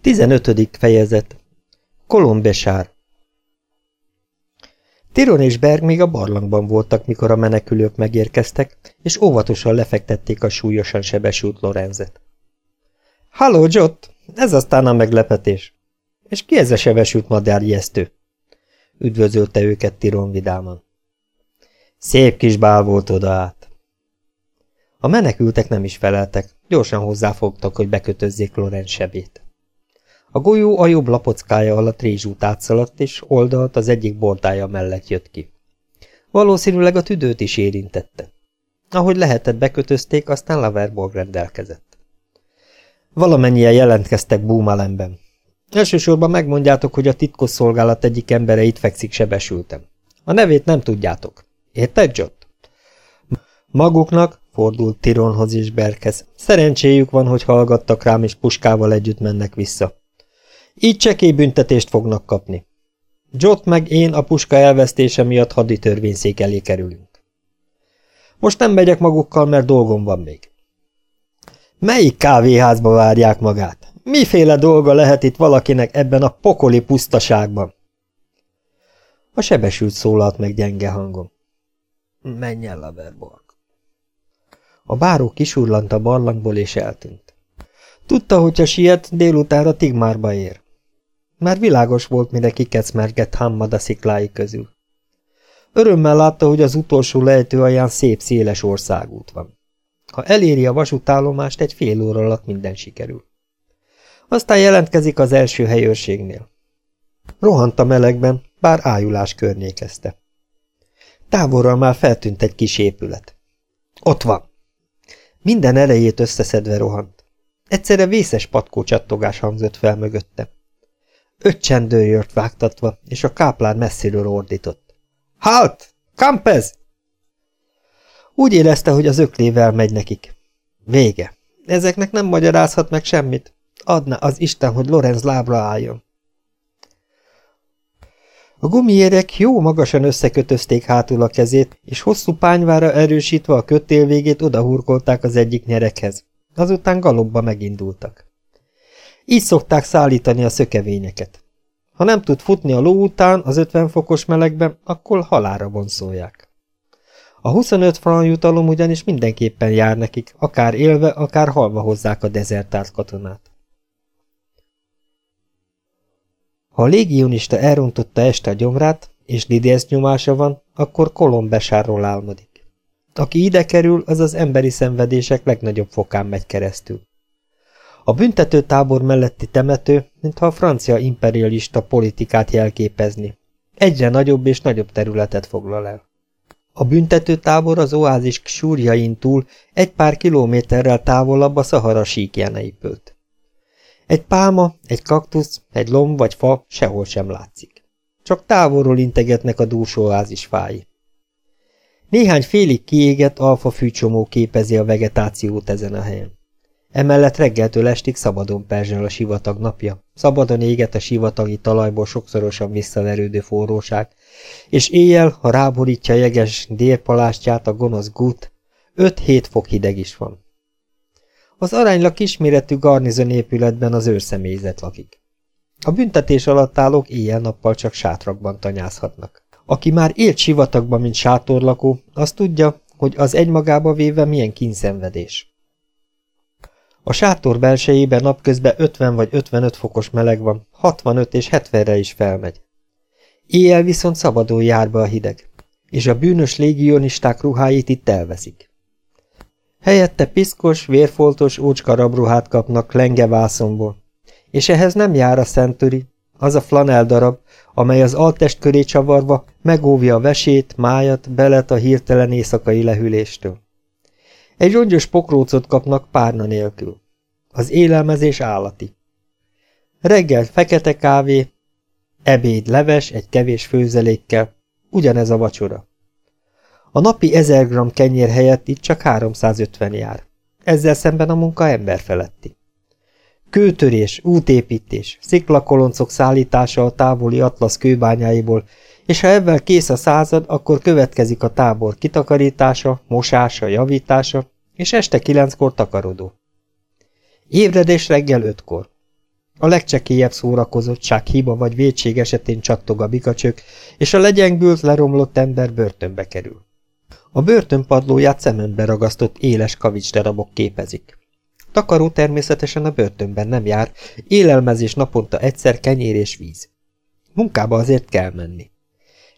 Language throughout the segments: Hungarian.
15. fejezet Kolombesár Tiron és Berg még a barlangban voltak, mikor a menekülők megérkeztek, és óvatosan lefektették a súlyosan sebesült Lorenzet. – Halló, Jott! Ez aztán a meglepetés! És ki ez a sebesült madárjesztő? Üdvözölte őket Tiron vidáman. Szép kis bál volt oda át. A menekültek nem is feleltek, gyorsan hozzáfogtak, hogy bekötözzék Lorenz sebét. A golyó a jobb lapockája alatt rézsút átszaladt, és oldalt az egyik bordája mellett jött ki. Valószínűleg a tüdőt is érintette. Ahogy lehetett, bekötözték, aztán Laverborg rendelkezett. Valamennyien jelentkeztek Búmalemben. Elsősorban megmondjátok, hogy a titkos szolgálat egyik embere itt fekszik sebesültem. A nevét nem tudjátok. Érted, Jott? Maguknak, fordult Tironhoz és Berkez. Szerencséjük van, hogy hallgattak rám, és puskával együtt mennek vissza. Így csekély büntetést fognak kapni. Jott meg én a puska elvesztése miatt haditörvényszék elé kerülünk. Most nem megyek magukkal, mert dolgom van még. Melyik kávéházba várják magát? Miféle dolga lehet itt valakinek ebben a pokoli pusztaságban? A sebesült szólalt meg gyenge hangom. Menj el, Laverborg. A báró kisurlant a barlangból és eltűnt. Tudta, hogyha siet, délutánra Tigmárba ér. Már világos volt, mire kikecmergett Hammad a sziklái közül. Örömmel látta, hogy az utolsó lejtő alján szép, széles országút van. Ha eléri a vasútállomást, egy fél óra alatt minden sikerül. Aztán jelentkezik az első helyőrségnél. Rohant a melegben, bár ájulás környékezte. Távolról már feltűnt egy kis épület. Ott van! Minden erejét összeszedve rohant. Egyszerre vészes patkó csattogás hangzott fel mögötte. Öt csendőrjört vágtatva, és a káplár messziről ordított. Halt! Kampez! Úgy érezte, hogy az öklével megy nekik. Vége. Ezeknek nem magyarázhat meg semmit. Adna az Isten, hogy Lorenz lábra álljon. A gumiérek jó magasan összekötözték hátul a kezét, és hosszú pányvára erősítve a kötél végét odahurkolták az egyik nyerekhez. Azután galobba megindultak. Így szokták szállítani a szökevényeket. Ha nem tud futni a ló után az 50 fokos melegben, akkor halára vonszolják. A 25 franc jutalom ugyanis mindenképpen jár nekik, akár élve, akár halva hozzák a dezertált katonát. Ha a légionista elrontotta este a gyomrát, és Lidész nyomása van, akkor Kolombesárról álmodik. Aki ide kerül, az az emberi szenvedések legnagyobb fokán megy keresztül. A büntető tábor melletti temető, mintha a francia imperialista politikát jelképezni. Egyre nagyobb és nagyobb területet foglal el. A büntető tábor az oázis súrjain túl egy pár kilométerrel távolabb a Szahara síkján épült. Egy pálma, egy kaktusz, egy lomb vagy fa sehol sem látszik. Csak távolról integetnek a dúsó oázis fái. Néhány félig kiégett alfa fűcsomó képezi a vegetációt ezen a helyen. Emellett reggeltől estig szabadon perzsel a sivatag napja, szabadon éget a sivatagi talajból sokszorosan visszaverődő forróság, és éjjel, ha ráborítja jeges dérpalástját a gonosz gut, 5-7 fok hideg is van. Az aránylag kisméretű garnizon épületben az őrszemélyzet lakik. A büntetés alatt állók éjjel-nappal csak sátrakban tanyázhatnak. Aki már élt sivatagban, mint sátorlakó, az tudja, hogy az egymagába véve milyen kínszenvedés. A sátor belsejében napközben 50 vagy 55 fokos meleg van, 65 és 70-re is felmegy. Éjjel viszont szabadon jár be a hideg, és a bűnös légionisták ruháit itt elveszik. Helyette piszkos, vérfoltos ócska rabruhát kapnak lengevászomból, és ehhez nem jár a szentüri, az a flanel darab, amely az altest köré csavarva megóvja a vesét, májat, belet a hirtelen éjszakai lehűléstől. Egy rongyos pokrócot kapnak párna nélkül. Az élelmezés állati. Reggel fekete kávé, ebéd leves egy kevés főzelékkel, ugyanez a vacsora. A napi 1000 g kenyér helyett itt csak 350 jár. Ezzel szemben a munka ember feletti. Kőtörés, útépítés, sziklakoloncok szállítása a távoli atlasz kőbányáiból, és ha ebben kész a század, akkor következik a tábor kitakarítása, mosása, javítása, és este kilenckor takarodó. Ébredés reggel ötkor. A legcsekélyebb szórakozottság, hiba vagy védség esetén csattog a bikacsök, és a legyengült, leromlott ember börtönbe kerül. A börtön padlóját szemembe ragasztott éles kavicsdarabok képezik. Takaró természetesen a börtönben nem jár, élelmezés naponta egyszer kenyér és víz. Munkába azért kell menni.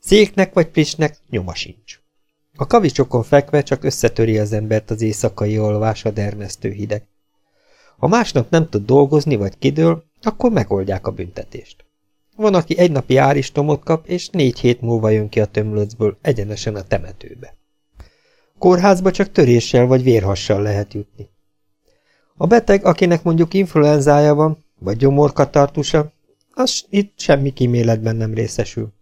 Széknek vagy prisnek nyoma sincs. A kavicsokon fekve csak összetöri az embert az éjszakai olvás a dermesztő hideg. Ha másnap nem tud dolgozni vagy kidől, akkor megoldják a büntetést. Van, aki egy napi áristomot kap, és négy hét múlva jön ki a tömlöcből egyenesen a temetőbe. Kórházba csak töréssel vagy vérhassal lehet jutni. A beteg, akinek mondjuk influenzája van, vagy gyomorkatartusa, az itt semmi kíméletben nem részesül.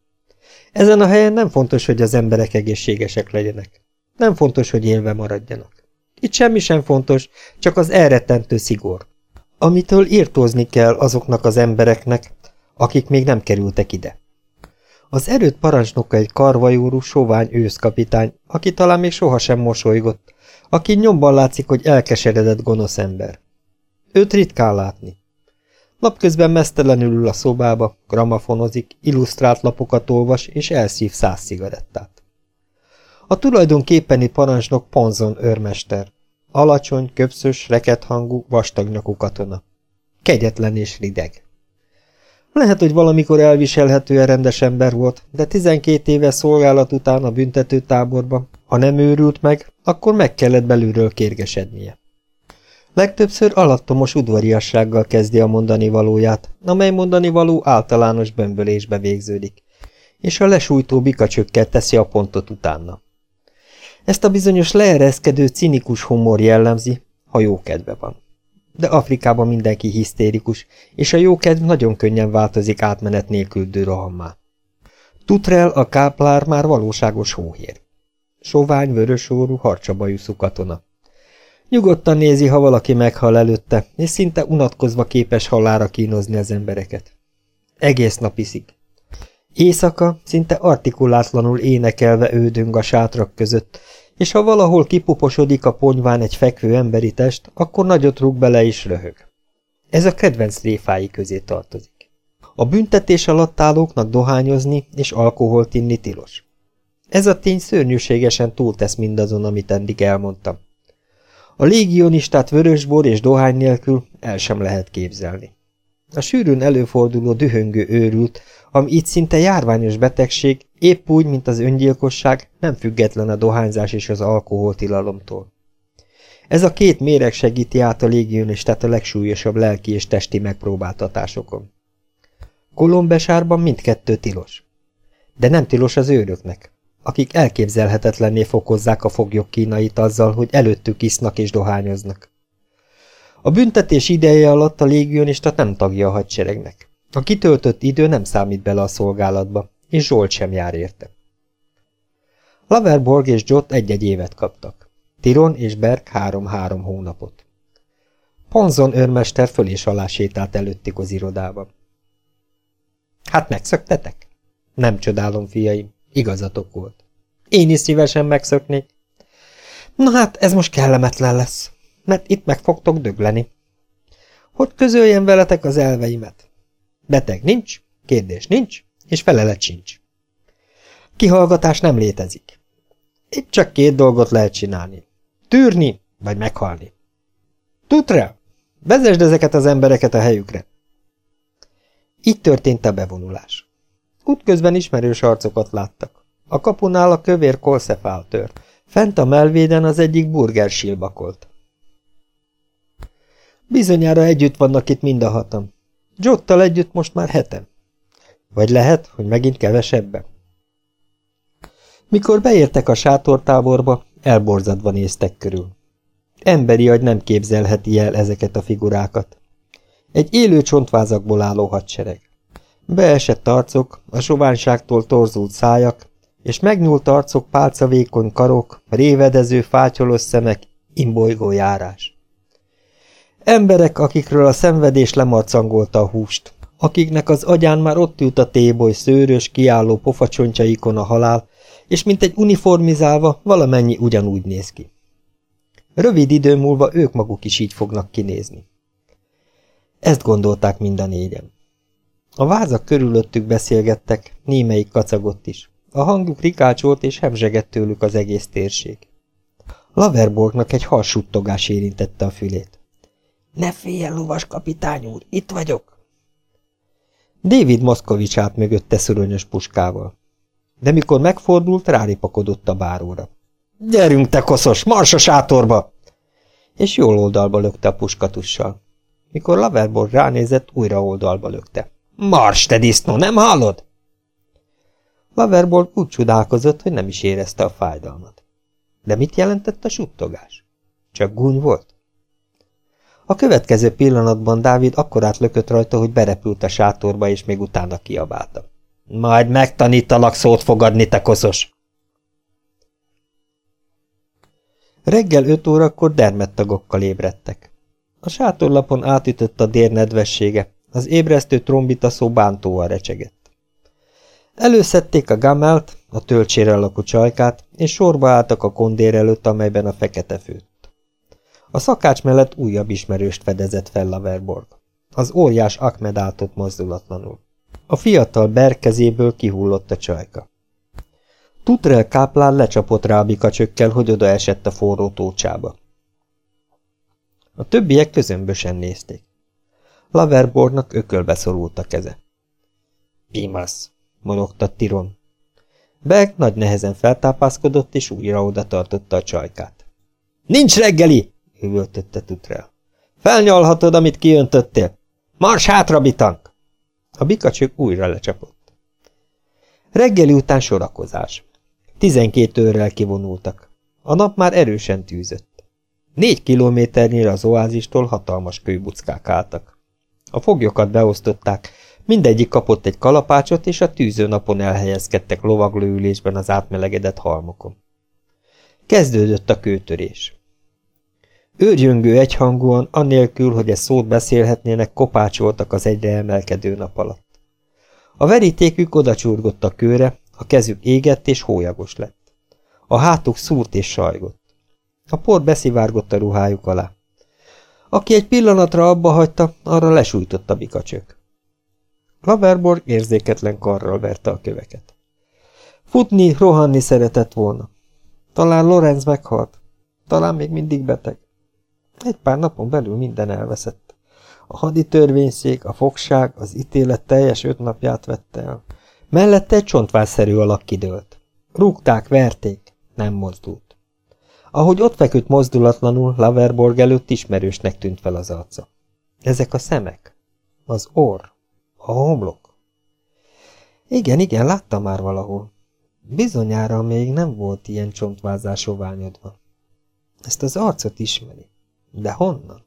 Ezen a helyen nem fontos, hogy az emberek egészségesek legyenek. Nem fontos, hogy élve maradjanak. Itt semmi sem fontos, csak az elrettentő szigor. Amitől írtózni kell azoknak az embereknek, akik még nem kerültek ide. Az erőt parancsnoka egy karvajúrú, sovány őszkapitány, aki talán még sohasem mosolygott, aki nyomban látszik, hogy elkeseredett gonosz ember. Őt ritkán látni. Napközben mesztelenül ül a szobába, gramafonozik, illusztrált lapokat olvas és elszív száz cigarettát. A tulajdonképpeni parancsnok Ponzon őrmester. Alacsony, köpszös, rekethangú, vastagnyakú katona. Kegyetlen és rideg. Lehet, hogy valamikor elviselhetően rendes ember volt, de 12 éve szolgálat után a büntetőtáborban, ha nem őrült meg, akkor meg kellett belülről kérgesednie. Legtöbbször alattomos udvariassággal kezdi a mondani valóját, amely mondani való általános bömbölésbe végződik, és a lesújtó bikacsökkel teszi a pontot utána. Ezt a bizonyos leereszkedő, cinikus humor jellemzi, ha jó kedve van. De Afrikában mindenki hisztérikus, és a jókedv nagyon könnyen változik átmenet nélkül dőrohammá. Tutrel, a káplár már valóságos hóhér. Sovány, vörösórú, harcsabajuszú katona. Nyugodtan nézi, ha valaki meghal előtte, és szinte unatkozva képes halára kínozni az embereket. Egész nap iszik. Éjszaka szinte artikulátlanul énekelve ődöng a sátrak között, és ha valahol kipuposodik a ponyván egy fekvő emberi test, akkor nagyot rúg bele és röhög. Ez a kedvenc réfái közé tartozik. A büntetés alatt állóknak dohányozni és alkoholt inni tilos. Ez a tény szörnyűségesen túltesz mindazon, amit eddig elmondtam. A légionistát vörösbor és dohány nélkül el sem lehet képzelni. A sűrűn előforduló dühöngő őrült, ami itt szinte járványos betegség, épp úgy, mint az öngyilkosság, nem független a dohányzás és az alkoholtilalomtól. Ez a két méreg segíti át a légionistát a legsúlyosabb lelki és testi megpróbáltatásokon. Kolombesárban mindkettő tilos. De nem tilos az őröknek akik elképzelhetetlenné fokozzák a foglyok kínait azzal, hogy előttük isznak és dohányoznak. A büntetés ideje alatt a légionista nem tagja a hadseregnek. A kitöltött idő nem számít bele a szolgálatba, és Zsolt sem jár érte. Laverborg és Jott egy-egy évet kaptak. Tiron és Berg három-három hónapot. Ponzon őrmester föl és alá sétált előttik az irodában. Hát megszöktetek? Nem csodálom, fiaim. Igazatok volt. Én is szívesen megszöknék. Na hát, ez most kellemetlen lesz, mert itt meg fogtok dögleni. Hogy közöljem veletek az elveimet? Beteg nincs, kérdés nincs, és felelet sincs. Kihallgatás nem létezik. Itt csak két dolgot lehet csinálni. Tűrni, vagy meghalni. Tutre, vezesd ezeket az embereket a helyükre. Így történt a bevonulás. Útközben ismerős arcokat láttak. A kapunál a kövér kolszefál tört. Fent a melvéden az egyik burger silbakolt. Bizonyára együtt vannak itt mind a hatan. Jottal együtt most már hetem. Vagy lehet, hogy megint kevesebben. Mikor beértek a sátortáborba, elborzadva néztek körül. Emberi agy nem képzelheti el ezeket a figurákat. Egy élő csontvázakból álló hadsereg. Beesett arcok, a soványságtól torzult szájak, és megnyúlt arcok, pálcavékony karok, révedező fátyolos szemek, imbolygó járás. Emberek, akikről a szenvedés lemarcangolta a húst, akiknek az agyán már ott ült a téboly szőrös, kiálló pofacsontjaikon a halál, és mint egy uniformizálva valamennyi ugyanúgy néz ki. Rövid idő múlva ők maguk is így fognak kinézni. Ezt gondolták mind a négyen. A vázak körülöttük beszélgettek, némelyik kacagott is. A hangjuk rikácsolt és hemzsegett tőlük az egész térség. Laverborgnak egy harsuttogás érintette a fülét. Ne féljen, lovas kapitány úr, itt vagyok! David Moszkovics állt mögötte szörönyös puskával. De mikor megfordult, ráripakodott a báróra. Gyerünk, te koszos, mars a sátorba! És jól oldalba lökte a puskatussal. Mikor Laverborg ránézett, újra oldalba lökte. Mars, te disznó, nem hallod? Laverborg úgy csodálkozott, hogy nem is érezte a fájdalmat. De mit jelentett a suttogás? Csak gúny volt? A következő pillanatban Dávid akkorát lökött rajta, hogy berepült a sátorba, és még utána kiabálta. Majd megtanítalak szót fogadni, te koszos! Reggel öt órakor dermedtagokkal ébredtek. A sátorlapon átütött a dér nedvessége, az ébresztő trombita szó bántóan recsegett. Előszedték a gamelt, a töltsére lakó csajkát, és sorba álltak a kondér előtt, amelyben a fekete főtt. A szakács mellett újabb ismerőst fedezett fel Laverborg. Az óriás Akmed áltott mozdulatlanul. A fiatal berkezéből kihullott a csajka. Tutrel káplán lecsapott rá a bikacsökkel, hogy oda esett a forró tócsába. A többiek közömbösen nézték. Laverbornak ökölbe szorult a keze. Pimasz, morogta Tiron. Berg nagy nehezen feltápászkodott, és újra oda tartotta a csajkát. Nincs reggeli! üvöltötte Tutrel. Felnyalhatod, amit kiöntöttél. Mars hátra, bitank! A bikacsők újra lecsapott. Reggeli után sorakozás. Tizenkét őrrel kivonultak. A nap már erősen tűzött. Négy kilométernyire az oázistól hatalmas kőbuckák álltak. A foglyokat beosztották, mindegyik kapott egy kalapácsot, és a tűző napon elhelyezkedtek lovaglóülésben az átmelegedett halmokon. Kezdődött a kőtörés. Őrjöngő egyhangúan, annélkül, hogy egy szót beszélhetnének, kopácsoltak az egyre emelkedő nap alatt. A verítékük odacsurgott a kőre, a kezük égett és hólyagos lett. A hátuk szúrt és sajgott. A por beszivárgott a ruhájuk alá. Aki egy pillanatra abba hagyta, arra lesújtott a bikacsök. Laverborg érzéketlen karral verte a köveket. Futni, rohanni szeretett volna. Talán Lorenz meghalt. Talán még mindig beteg. Egy pár napon belül minden elveszett. A hadi törvényszék, a fogság, az ítélet teljes öt napját vette el. Mellette egy csontvásszerű alak kidőlt. Rúgták, verték, nem mozdult. Ahogy ott feküdt mozdulatlanul, Laverborg előtt ismerősnek tűnt fel az arca. Ezek a szemek? Az orr? A homlok? Igen, igen, láttam már valahol. Bizonyára még nem volt ilyen csontvázás oványodva. Ezt az arcot ismeri. De honnan?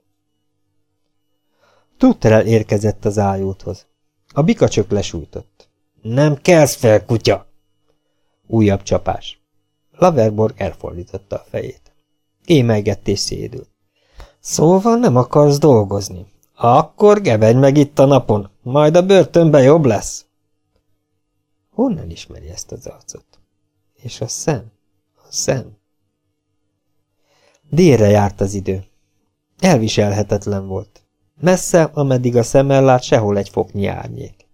Tudterel érkezett az ájóthoz. A bikacsök lesújtott. Nem kelsz fel, kutya! Újabb csapás. Laverborg elfordította a fejét. Émelgett és szédül. Szóval nem akarsz dolgozni. Akkor gebenj meg itt a napon, majd a börtönbe jobb lesz. Honnan ismeri ezt az arcot? És a szem? A szem? Délre járt az idő. Elviselhetetlen volt. Messze, ameddig a szemmel lát, sehol egy foknyi árnyék.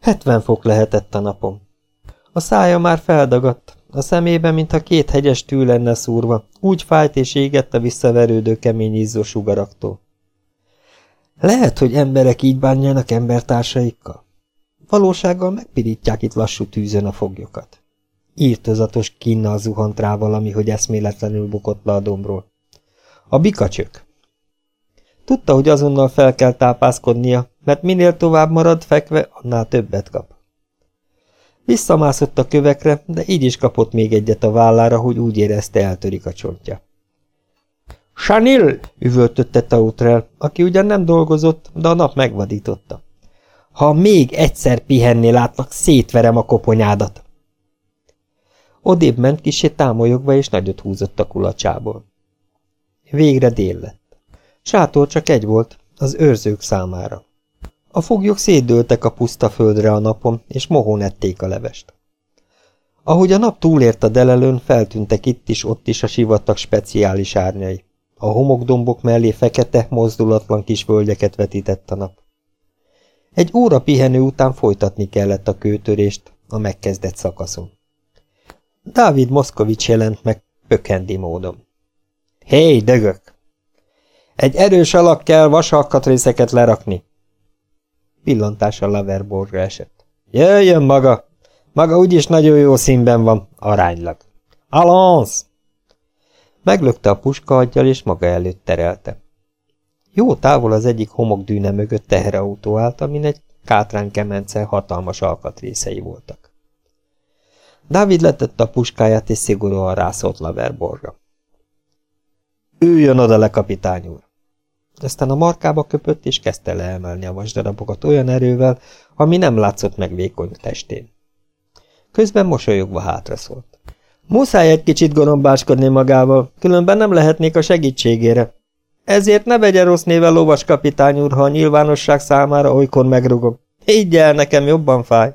Hetven fok lehetett a napom. A szája már feldagadt, a szemébe, mintha két hegyes tű lenne szúrva, úgy fájt és égett a visszaverődő kemény izzó sugaraktól. Lehet, hogy emberek így bánjanak embertársaikkal? Valósággal megpirítják itt lassú tűzön a foglyokat. Írtozatos kínnal zuhant rá valami, hogy eszméletlenül bukott le a dombról. A bikacsök. Tudta, hogy azonnal fel kell tápászkodnia, mert minél tovább marad fekve, annál többet kap. Visszamászott a kövekre, de így is kapott még egyet a vállára, hogy úgy érezte eltörik a csontja. Sanil! üvöltötte Tautrel, aki ugyan nem dolgozott, de a nap megvadította. Ha még egyszer pihenni látlak, szétverem a koponyádat. Odébb ment kisé támolyogva, és nagyot húzott a kulacsából. Végre dél lett. Sátor csak egy volt, az őrzők számára. A foglyok szétdőltek a puszta földre a napon, és mohón ették a levest. Ahogy a nap túlért a delelőn, feltűntek itt is, ott is a sivatag speciális árnyai. A homokdombok mellé fekete, mozdulatlan kis völgyeket vetített a nap. Egy óra pihenő után folytatni kellett a kőtörést a megkezdett szakaszon. Dávid Moszkovics jelent meg pökendi módon. Hé, hey, dögök! Egy erős alak kell vasalkatrészeket lerakni. Pillantás a laverborgra esett. Jöjjön maga! Maga úgyis nagyon jó színben van, aránylag. Alonsz! Meglökte a puska és maga előtt terelte. Jó távol az egyik homokdűne mögött teherautó állt, amin egy kátrán kemence hatalmas alkatrészei voltak. Dávid letette a puskáját, és szigorúan rászólt Laverborra. Üljön oda le, kapitány úr! Aztán a markába köpött, és kezdte leemelni a vasdarabokat olyan erővel, ami nem látszott meg vékony testén. Közben mosolyogva hátra szólt. Muszáj egy kicsit gorombáskodni magával, különben nem lehetnék a segítségére. Ezért ne vegye rossz néve lovas kapitány úr, ha a nyilvánosság számára olykor megrugom. Higgy el, nekem jobban fáj.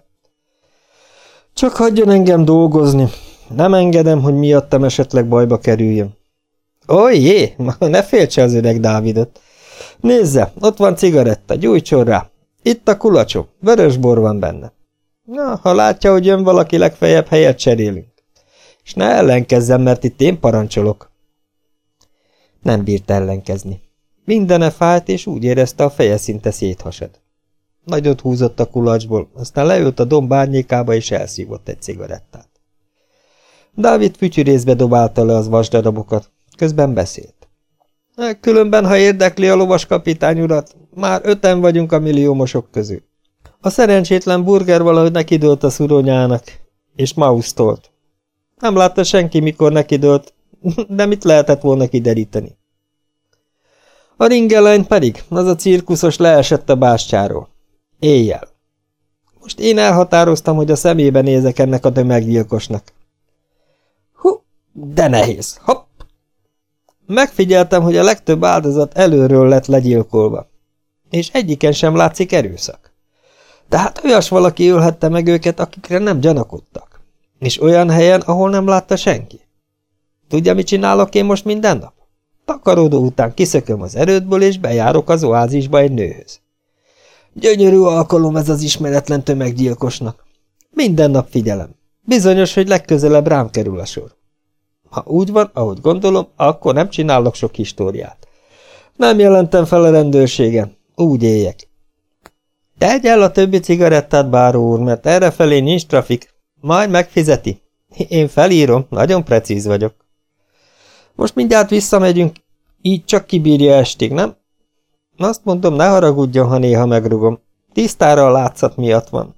Csak hagyjon engem dolgozni. Nem engedem, hogy miattam esetleg bajba kerüljön. Ó, jé, ne féltse az öreg Dávidot. Nézze, ott van cigaretta, gyújtson rá. Itt a kulacsok, vörös bor van benne. Na, ha látja, hogy jön valaki, legfeljebb helyet cserélünk. És ne ellenkezzem, mert itt én parancsolok. Nem bírt ellenkezni. Mindene fájt, és úgy érezte, a feje szinte széthasad. Nagyot húzott a kulacsból, aztán leült a domb árnyékába, és elszívott egy cigarettát. Dávid fütyűrészbe dobálta le az vasdarabokat, közben beszélt. Különben, ha érdekli a lovas kapitány urat, már öten vagyunk a milliómosok közül. A szerencsétlen burger valahogy nekidőlt a szuronyának, és mausztolt. Nem látta senki, mikor nekidőlt, de mit lehetett volna kideríteni? A ringelány pedig, az a cirkuszos leesett a bástyáról. Éjjel. Most én elhatároztam, hogy a szemébe nézek ennek a tömeggyilkosnak. Hú, de nehéz. Hopp! Megfigyeltem, hogy a legtöbb áldozat előről lett legyilkolva, és egyiken sem látszik erőszak. Tehát olyas valaki ölhette meg őket, akikre nem gyanakodtak, és olyan helyen, ahol nem látta senki. Tudja, mit csinálok én most minden nap? Takarodó után kiszököm az erődből, és bejárok az oázisba egy nőhöz. Gyönyörű alkalom ez az ismeretlen tömeggyilkosnak. Minden nap figyelem. Bizonyos, hogy legközelebb rám kerül a sor. Ha úgy van, ahogy gondolom, akkor nem csinálok sok históriát. Nem jelentem fel a rendőrségen. Úgy éljek. Tegy el a többi cigarettát, báró úr, mert errefelé nincs trafik. Majd megfizeti. Én felírom, nagyon precíz vagyok. Most mindjárt visszamegyünk, így csak kibírja estig, nem? Azt mondom, ne haragudjon, ha néha megrugom. Tisztára a látszat miatt van.